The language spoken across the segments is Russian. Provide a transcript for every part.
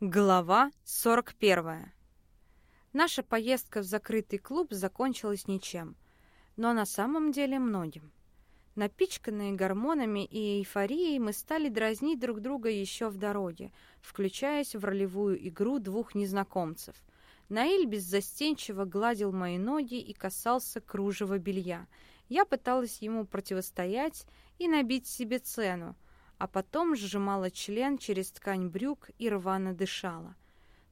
Глава 41. Наша поездка в закрытый клуб закончилась ничем, но на самом деле многим. Напичканные гормонами и эйфорией мы стали дразнить друг друга еще в дороге, включаясь в ролевую игру двух незнакомцев. Наиль беззастенчиво гладил мои ноги и касался кружева белья. Я пыталась ему противостоять и набить себе цену, а потом сжимала член через ткань брюк и рвано дышала.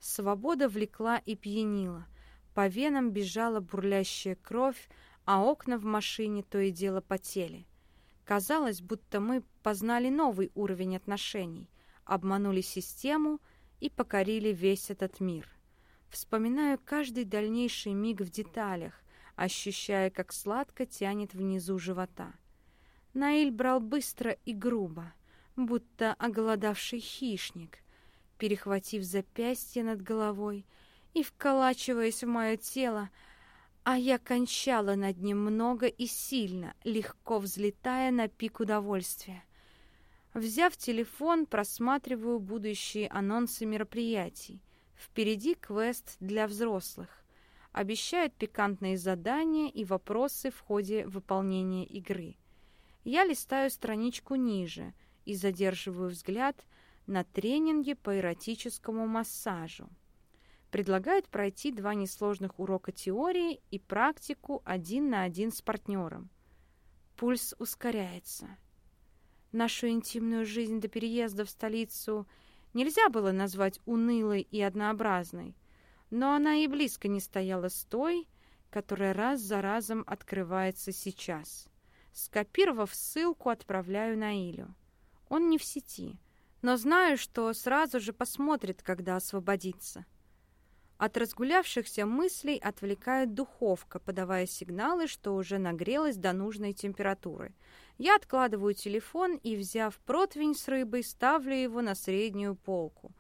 Свобода влекла и пьянила. По венам бежала бурлящая кровь, а окна в машине то и дело потели. Казалось, будто мы познали новый уровень отношений, обманули систему и покорили весь этот мир. Вспоминаю каждый дальнейший миг в деталях, ощущая, как сладко тянет внизу живота. Наиль брал быстро и грубо — будто оголодавший хищник, перехватив запястье над головой и вколачиваясь в мое тело, а я кончала над ним много и сильно, легко взлетая на пик удовольствия. Взяв телефон, просматриваю будущие анонсы мероприятий. Впереди квест для взрослых. Обещают пикантные задания и вопросы в ходе выполнения игры. Я листаю страничку ниже — и задерживаю взгляд на тренинге по эротическому массажу. Предлагают пройти два несложных урока теории и практику один на один с партнером. Пульс ускоряется. Нашу интимную жизнь до переезда в столицу нельзя было назвать унылой и однообразной, но она и близко не стояла с той, которая раз за разом открывается сейчас. Скопировав ссылку, отправляю на Илю. Он не в сети, но знаю, что сразу же посмотрит, когда освободится. От разгулявшихся мыслей отвлекает духовка, подавая сигналы, что уже нагрелась до нужной температуры. Я откладываю телефон и, взяв противень с рыбой, ставлю его на среднюю полку.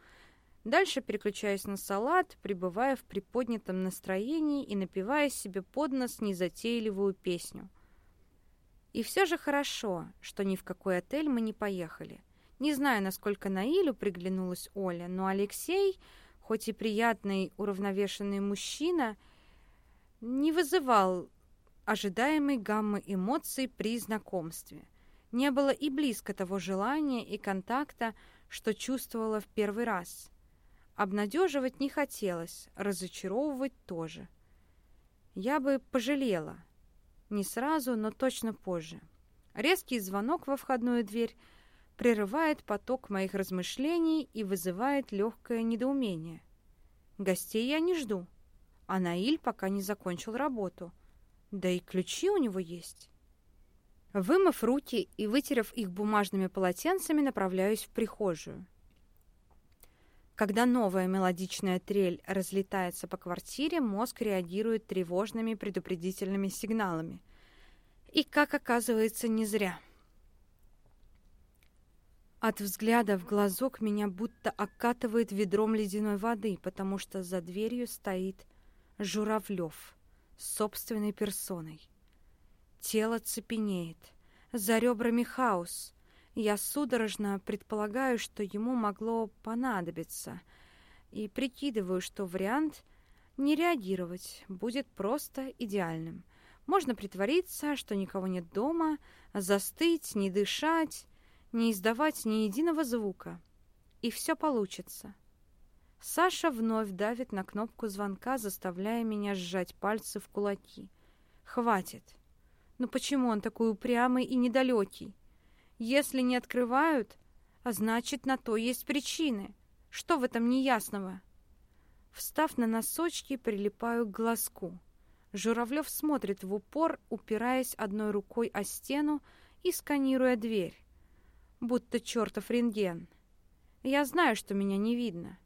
Дальше переключаюсь на салат, пребывая в приподнятом настроении и напивая себе под нос незатейливую песню. И все же хорошо, что ни в какой отель мы не поехали. Не знаю, насколько Наилю приглянулась Оля, но Алексей, хоть и приятный, уравновешенный мужчина, не вызывал ожидаемой гаммы эмоций при знакомстве. Не было и близко того желания и контакта, что чувствовала в первый раз. Обнадеживать не хотелось, разочаровывать тоже. Я бы пожалела, не сразу, но точно позже. Резкий звонок во входную дверь прерывает поток моих размышлений и вызывает легкое недоумение. Гостей я не жду, а Наиль пока не закончил работу. Да и ключи у него есть. Вымыв руки и вытерев их бумажными полотенцами, направляюсь в прихожую. Когда новая мелодичная трель разлетается по квартире, мозг реагирует тревожными предупредительными сигналами. И, как оказывается, не зря. От взгляда в глазок меня будто окатывает ведром ледяной воды, потому что за дверью стоит Журавлев с собственной персоной. Тело цепенеет, за ребрами хаос — я судорожно предполагаю, что ему могло понадобиться, и прикидываю, что вариант не реагировать будет просто идеальным. Можно притвориться, что никого нет дома, застыть, не дышать, не издавать ни единого звука. И все получится. Саша вновь давит на кнопку звонка, заставляя меня сжать пальцы в кулаки. Хватит. Ну почему он такой упрямый и недалекий? Если не открывают, а значит, на то есть причины. Что в этом неясного? Встав на носочки, прилипаю к глазку. Журавлев смотрит в упор, упираясь одной рукой о стену и сканируя дверь. Будто чертов рентген. Я знаю, что меня не видно.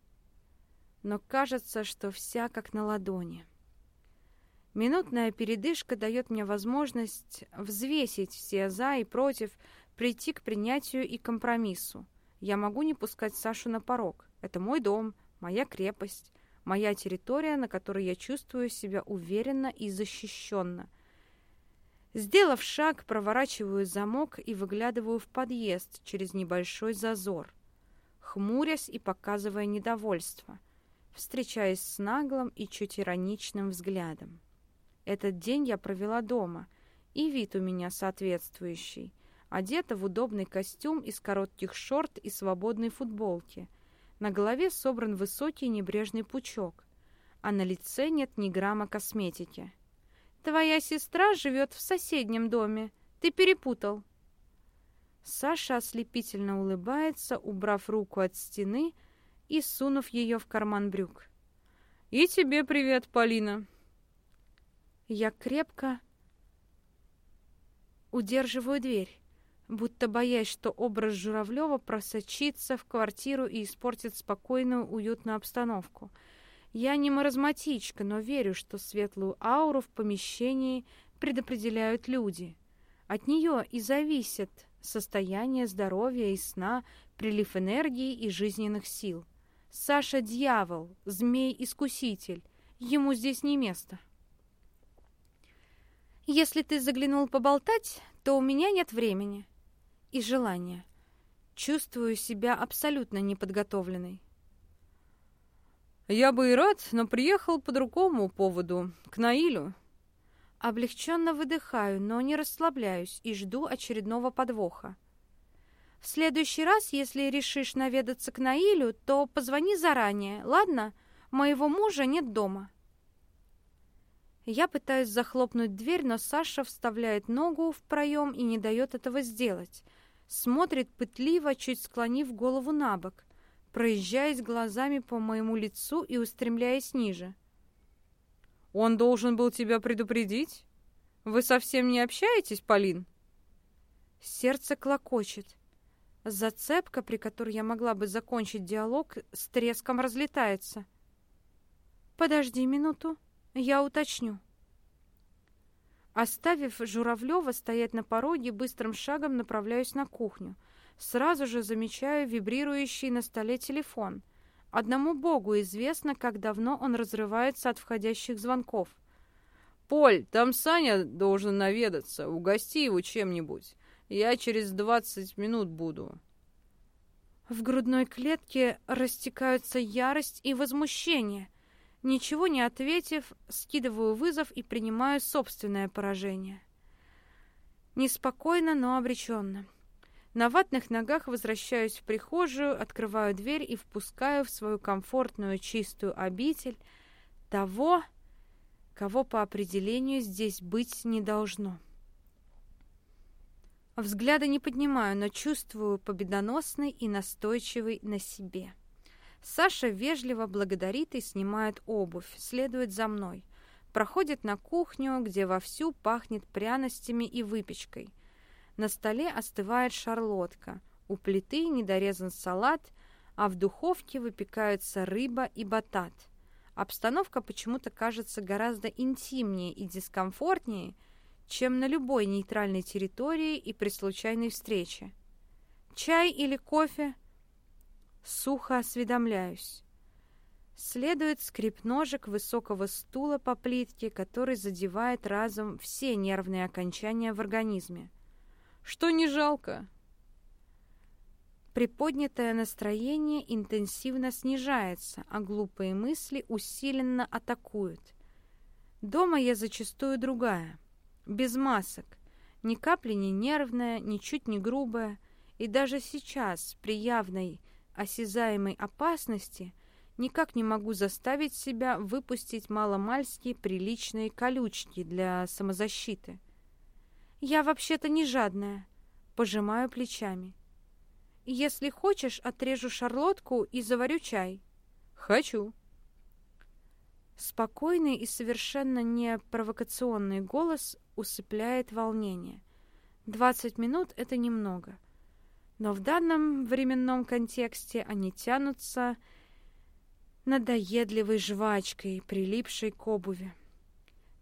Но кажется, что вся как на ладони. Минутная передышка дает мне возможность взвесить все «за» и «против», прийти к принятию и компромиссу. Я могу не пускать Сашу на порог. Это мой дом, моя крепость, моя территория, на которой я чувствую себя уверенно и защищенно. Сделав шаг, проворачиваю замок и выглядываю в подъезд через небольшой зазор. хмурясь и показывая недовольство, встречаясь с наглым и чуть ироничным взглядом. Этот день я провела дома, и вид у меня соответствующий. Одета в удобный костюм из коротких шорт и свободной футболки. На голове собран высокий небрежный пучок, а на лице нет ни грамма косметики. «Твоя сестра живет в соседнем доме. Ты перепутал». Саша ослепительно улыбается, убрав руку от стены и сунув ее в карман брюк. «И тебе привет, Полина!» Я крепко удерживаю дверь, будто боясь, что образ Журавлева просочится в квартиру и испортит спокойную, уютную обстановку. Я не маразматичка, но верю, что светлую ауру в помещении предопределяют люди. От нее и зависит состояние здоровья и сна, прилив энергии и жизненных сил. Саша – дьявол, змей-искуситель. Ему здесь не место. Если ты заглянул поболтать, то у меня нет времени и желания. Чувствую себя абсолютно неподготовленной. Я бы и рад, но приехал по другому поводу, к Наилю. Облегченно выдыхаю, но не расслабляюсь и жду очередного подвоха. В следующий раз, если решишь наведаться к Наилю, то позвони заранее, ладно? Моего мужа нет дома. Я пытаюсь захлопнуть дверь, но Саша вставляет ногу в проем и не дает этого сделать. Смотрит пытливо, чуть склонив голову на бок, проезжаясь глазами по моему лицу и устремляясь ниже. Он должен был тебя предупредить? Вы совсем не общаетесь, Полин? Сердце клокочет. Зацепка, при которой я могла бы закончить диалог, с треском разлетается. Подожди минуту, я уточню. Оставив Журавлева стоять на пороге, быстрым шагом направляюсь на кухню. Сразу же замечаю вибрирующий на столе телефон. Одному Богу известно, как давно он разрывается от входящих звонков. «Поль, там Саня должен наведаться. Угости его чем-нибудь. Я через двадцать минут буду». В грудной клетке растекаются ярость и возмущение. Ничего не ответив, скидываю вызов и принимаю собственное поражение. Неспокойно, но обреченно. На ватных ногах возвращаюсь в прихожую, открываю дверь и впускаю в свою комфортную чистую обитель того, кого по определению здесь быть не должно. Взгляда не поднимаю, но чувствую победоносный и настойчивый на себе. Саша вежливо благодарит и снимает обувь, следует за мной. Проходит на кухню, где вовсю пахнет пряностями и выпечкой – на столе остывает шарлотка, у плиты недорезан салат, а в духовке выпекаются рыба и батат. Обстановка почему-то кажется гораздо интимнее и дискомфортнее, чем на любой нейтральной территории и при случайной встрече. Чай или кофе? Сухо осведомляюсь. Следует скрип ножек высокого стула по плитке, который задевает разом все нервные окончания в организме что не жалко. Приподнятое настроение интенсивно снижается, а глупые мысли усиленно атакуют. Дома я зачастую другая, без масок, ни капли не нервная, ничуть не грубая, и даже сейчас, при явной осязаемой опасности, никак не могу заставить себя выпустить маломальские приличные колючки для самозащиты. «Я вообще-то не жадная», — пожимаю плечами. «Если хочешь, отрежу шарлотку и заварю чай». «Хочу». Спокойный и совершенно не провокационный голос усыпляет волнение. Двадцать минут — это немного. Но в данном временном контексте они тянутся надоедливой жвачкой, прилипшей к обуви.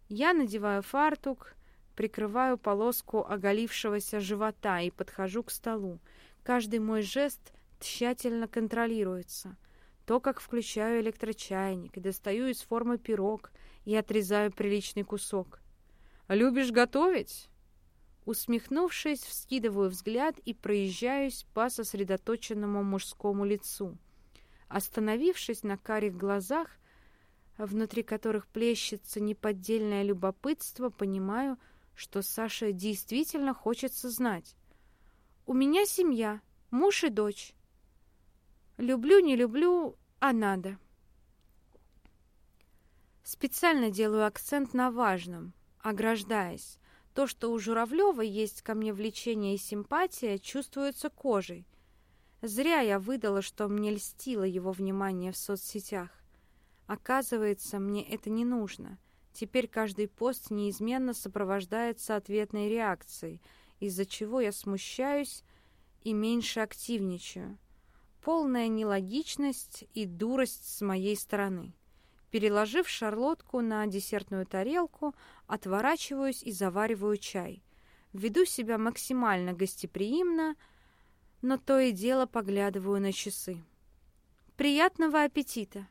Я надеваю фартук, прикрываю полоску оголившегося живота и подхожу к столу. Каждый мой жест тщательно контролируется. То, как включаю электрочайник достаю из формы пирог и отрезаю приличный кусок. «Любишь готовить?» Усмехнувшись, вскидываю взгляд и проезжаюсь по сосредоточенному мужскому лицу. Остановившись на карих глазах, внутри которых плещется неподдельное любопытство, понимаю, что Саша действительно хочется знать. «У меня семья, муж и дочь. Люблю, не люблю, а надо». Специально делаю акцент на важном, ограждаясь. То, что у Журавлева есть ко мне влечение и симпатия, чувствуется кожей. Зря я выдала, что мне льстило его внимание в соцсетях. Оказывается, мне это не нужно. Теперь каждый пост неизменно сопровождается ответной реакцией, из-за чего я смущаюсь и меньше активничаю. Полная нелогичность и дурость с моей стороны. Переложив шарлотку на десертную тарелку, отворачиваюсь и завариваю чай. Веду себя максимально гостеприимно, но то и дело поглядываю на часы. «Приятного аппетита!»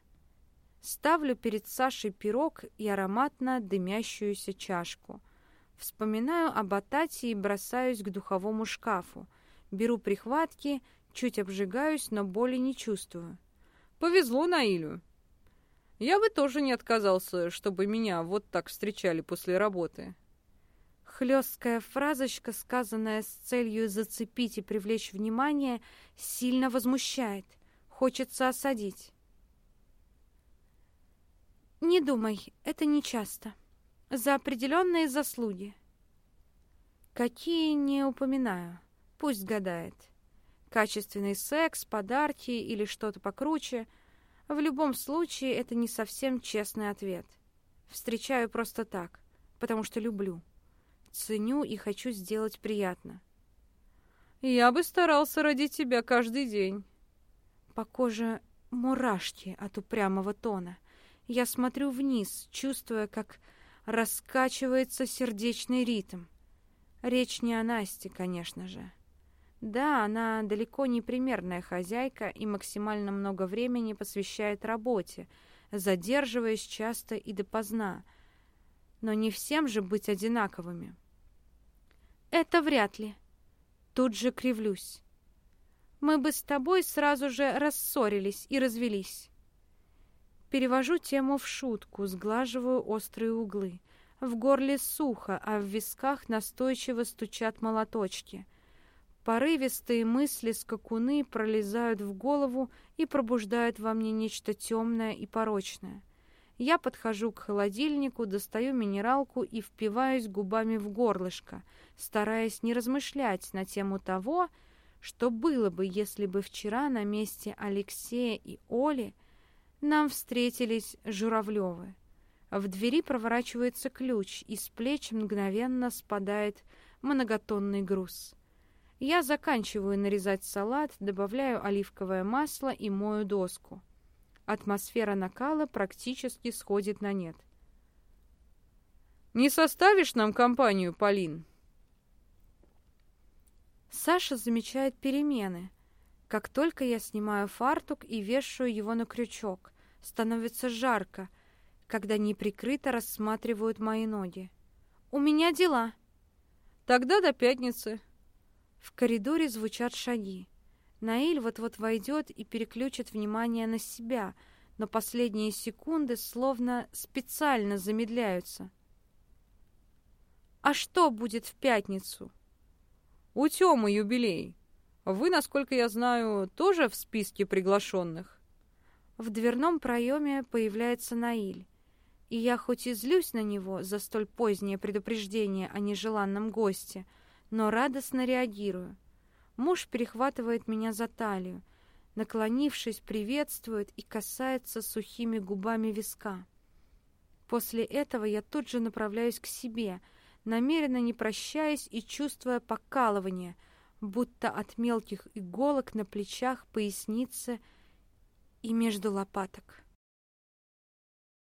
Ставлю перед Сашей пирог и ароматно дымящуюся чашку. Вспоминаю об Атате и бросаюсь к духовому шкафу. Беру прихватки, чуть обжигаюсь, но боли не чувствую. Повезло Наилю. Я бы тоже не отказался, чтобы меня вот так встречали после работы. Хлесткая фразочка, сказанная с целью зацепить и привлечь внимание, сильно возмущает. Хочется осадить. Не думай, это не часто. За определенные заслуги. Какие не упоминаю. Пусть гадает. Качественный секс, подарки или что-то покруче. В любом случае, это не совсем честный ответ. Встречаю просто так, потому что люблю. Ценю и хочу сделать приятно. Я бы старался ради тебя каждый день. По коже мурашки от упрямого тона — я смотрю вниз, чувствуя, как раскачивается сердечный ритм. Речь не о Насте, конечно же. Да, она далеко не примерная хозяйка и максимально много времени посвящает работе, задерживаясь часто и допоздна. Но не всем же быть одинаковыми. Это вряд ли. Тут же кривлюсь. Мы бы с тобой сразу же рассорились и развелись. Перевожу тему в шутку, сглаживаю острые углы. В горле сухо, а в висках настойчиво стучат молоточки. Порывистые мысли скакуны пролезают в голову и пробуждают во мне нечто темное и порочное. Я подхожу к холодильнику, достаю минералку и впиваюсь губами в горлышко, стараясь не размышлять на тему того, что было бы, если бы вчера на месте Алексея и Оли нам встретились Журавлевы. В двери проворачивается ключ, и с плеч мгновенно спадает многотонный груз. Я заканчиваю нарезать салат, добавляю оливковое масло и мою доску. Атмосфера накала практически сходит на нет. «Не составишь нам компанию, Полин?» Саша замечает перемены. Как только я снимаю фартук и вешаю его на крючок, становится жарко, когда неприкрыто рассматривают мои ноги. «У меня дела». «Тогда до пятницы». В коридоре звучат шаги. Наиль вот-вот войдет и переключит внимание на себя, но последние секунды словно специально замедляются. «А что будет в пятницу?» «У Тёмы юбилей. Вы, насколько я знаю, тоже в списке приглашенных?» В дверном проеме появляется Наиль, и я хоть и злюсь на него за столь позднее предупреждение о нежеланном госте, но радостно реагирую. Муж перехватывает меня за талию, наклонившись, приветствует и касается сухими губами виска. После этого я тут же направляюсь к себе, намеренно не прощаясь и чувствуя покалывание — будто от мелких иголок на плечах, пояснице и между лопаток.